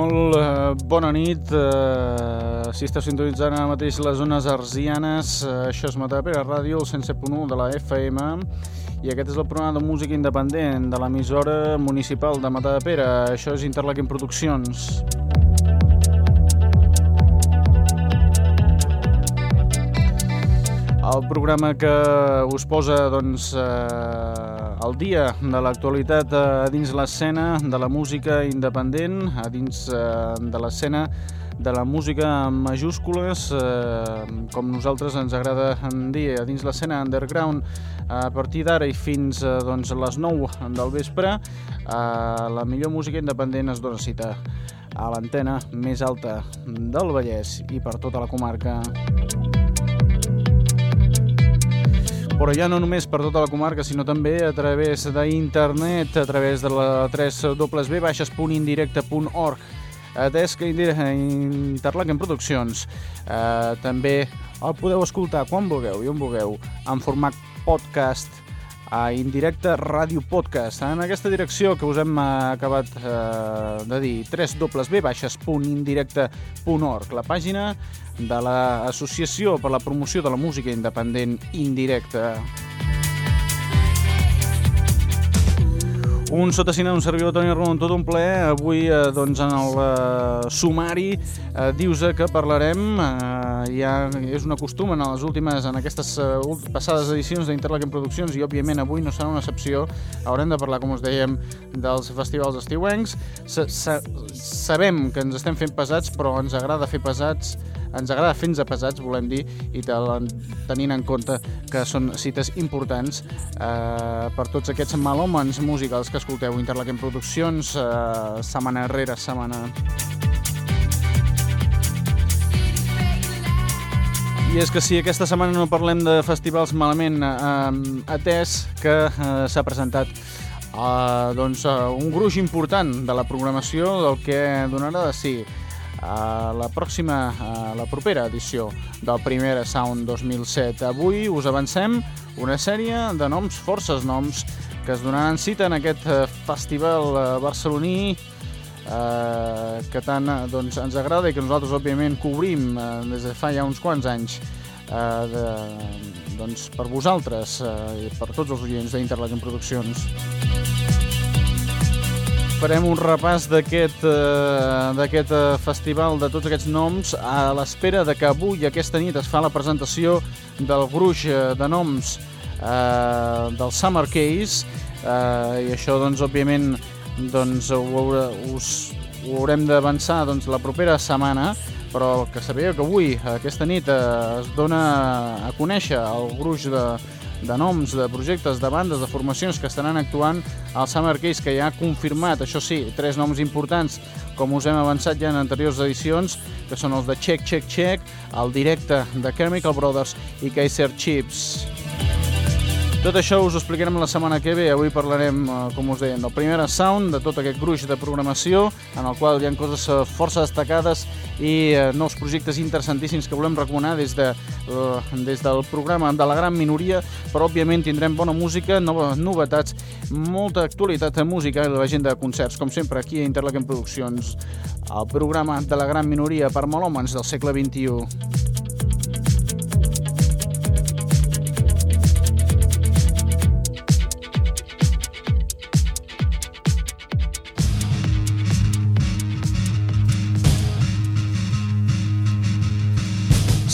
Molt eh, bona nit. Eh, si esteu sintonitzant ara mateix les zones arsianes, eh, això és Matapera Ràdio, el 107.1 de la FM, i aquest és el programa de música independent de l'emissora municipal de Matapera. Això és Interlaken Produccions. El programa que us posa doncs, eh, el dia de l'actualitat a dins l'escena de la música independent, a dins eh, de l'escena de la música en majúscules, eh, com nosaltres ens agrada dir, a dins l'escena underground, a partir d'ara i fins eh, doncs, les 9 del vespre, eh, la millor música independent es dona cita a l'antena més alta del Vallès i per tota la comarca. Però ja no només per tota la comarca, sinó també a través d'internet, a través de la 3w-indirecte.org, atès que Interlaken Produccions eh, també el podeu escoltar quan vulgueu i on vulgueu, en format podcast a Indirecte Ràdio Podcast. En aquesta direcció que us hem acabat eh, de dir, www.indirecte.org, la pàgina de l'Associació per la Promoció de la Música Independent Indirecta. Un sotacina, un servidor Toni Ramon, tot un ple. Avui, eh, doncs, en el eh, sumari, eh, dius que parlarem, eh, ja és un costum en les últimes, en aquestes eh, passades edicions d'Interlaken Produccions, i òbviament avui no serà una excepció. Haurem de parlar, com us dèiem, dels festivals estiuencs. Sa -sa Sabem que ens estem fent pesats, però ens agrada fer pesats ens agrada fer-nos pesats, volem dir, i tenint en compte que són cites importants eh, per tots aquests malòmens musicals que escolteu Interlaken Produccions eh, setmana rere setmana. I és que si aquesta setmana no parlem de festivals malament eh, atès que eh, s'ha presentat eh, doncs, eh, un gruix important de la programació del que donarà de si a la pròxima, a la propera edició del Primera Sound 2007. Avui us avancem una sèrie de noms, forces noms, que es donaran cita en aquest eh, festival eh, barceloní eh, que tant doncs, ens agrada i que nosaltres, òbviament, cobrim eh, des de fa ja uns quants anys eh, de, doncs, per vosaltres eh, i per tots els oients d'Interlaken Produccions. Farem un repàs d'aquest eh, eh, festival de tots aquests noms a l'espera de que avui, aquesta nit, es fa la presentació del gruix de noms eh, del Summer Case eh, i això, doncs, òbviament, doncs, ho, haurà, us, ho haurem d'avançar doncs, la propera setmana, però que sabeu que avui, aquesta nit, eh, es dona a conèixer el gruix de, de noms, de projectes, de bandes, de formacions que estaran actuant al Summer Case, que ja ha confirmat, això sí, tres noms importants, com us hem avançat ja en anteriors edicions, que són els de Check, Check, Check, el directe de Chemical Brothers i Kaiser Chips. Tot això us ho explicarem la setmana que ve. Avui parlarem, eh, com us deien, del primer sound, de tot aquest gruix de programació, en el qual hi ha coses eh, força destacades i eh, nous projectes interessantíssims que volem recomanar des, de, des del programa de la gran minoria, però òbviament tindrem bona música, noves novetats, molta actualitat de música i l'agenda de concerts, com sempre aquí a Interlaken Produccions, el programa de la gran minoria per melòmens del segle XXI.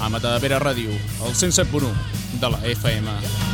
a Matadepera Ràdio, el 107.1 de la FM.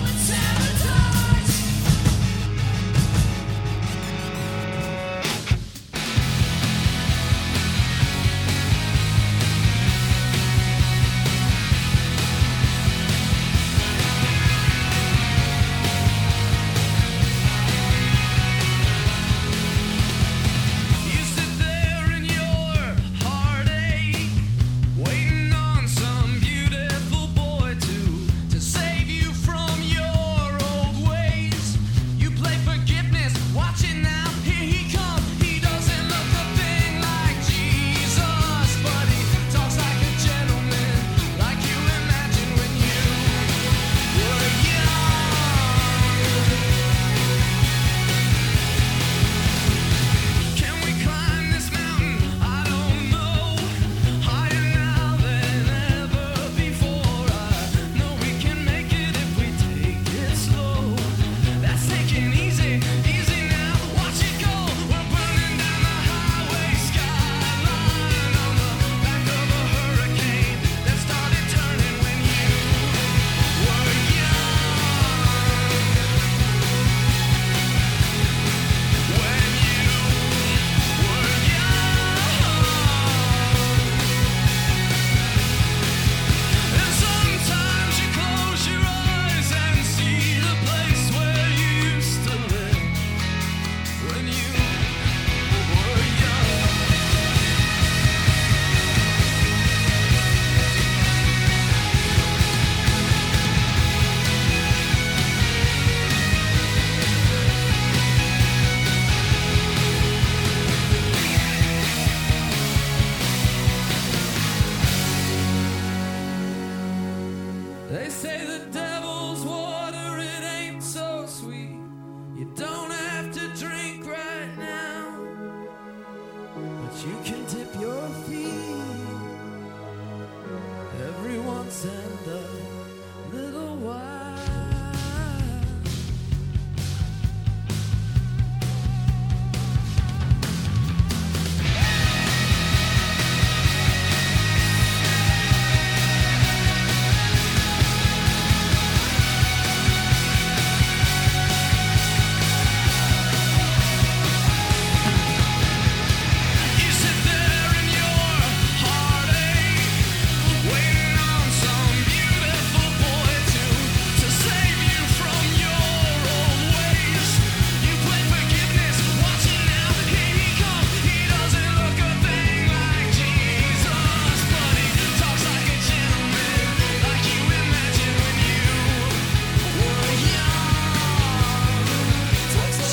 you can dip your feet every once in a little while.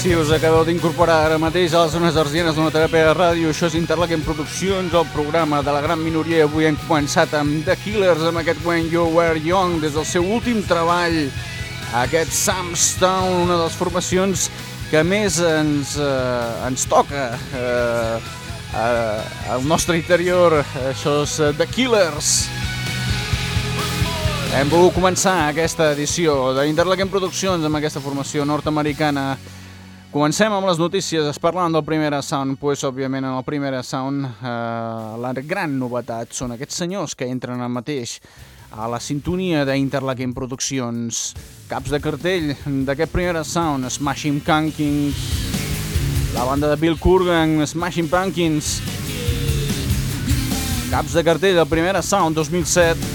Si us acabeu d'incorporar ara mateix a les zones arsianes d'una teràpia de ràdio, això és Interlaken Produccions, el programa de la gran minoria. Avui hem començat amb The Killers, amb aquest When You Were Young, des del seu últim treball, aquest Samstown, una de les formacions que més ens, eh, ens toca eh, eh, al nostre interior. Això és The Killers. Hem volgut començar aquesta edició d'Interlaken Produccions amb aquesta formació nord-americana Comencem amb les notícies. Es parlant del primer Sound, pues, òbviament, en el primer Sound eh, la gran novetat són aquests senyors que entren al mateix a la sintonia d'Interlaken Produccions. Caps de cartell d'aquest primer Sound, Smashing Pumpkins, la banda de Bill Kurgan, Smashing Pumpkins, caps de cartell del primer Sound 2007,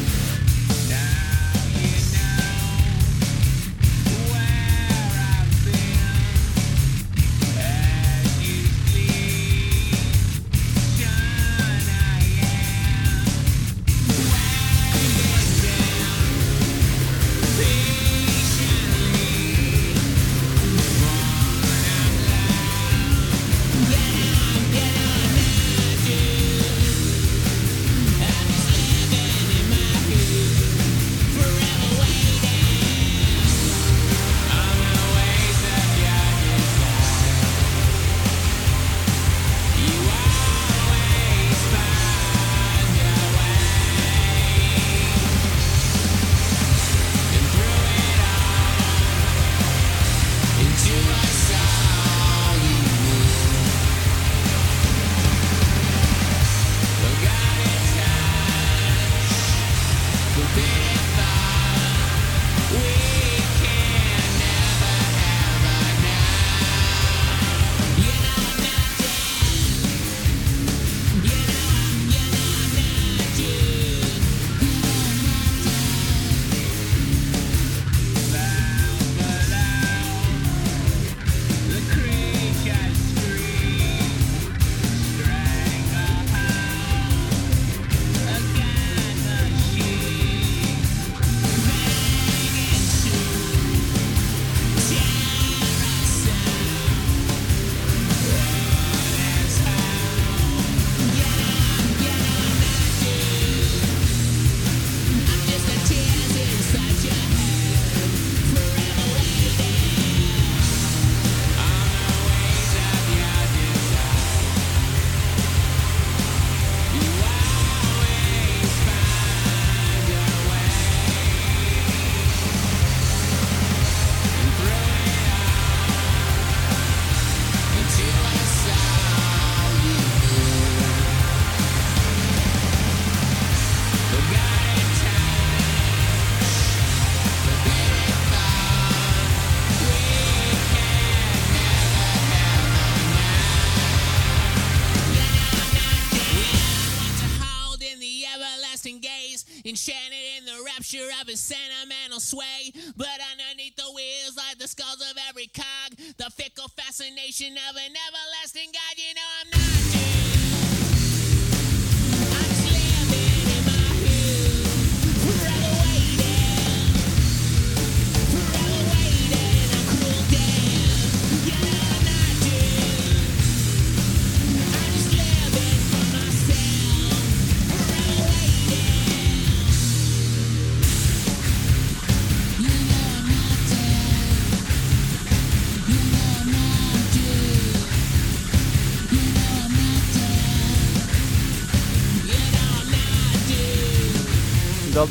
and sentimental sway. But underneath the wheels, like the skulls of every cog, the fickle fascination of an everlasting God, you know I'm not.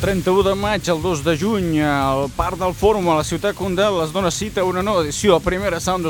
31 de maig al 2 de juny, al Parc del Fòrum a la ciutat Condel es dona cita a una nova edició, la primera Sound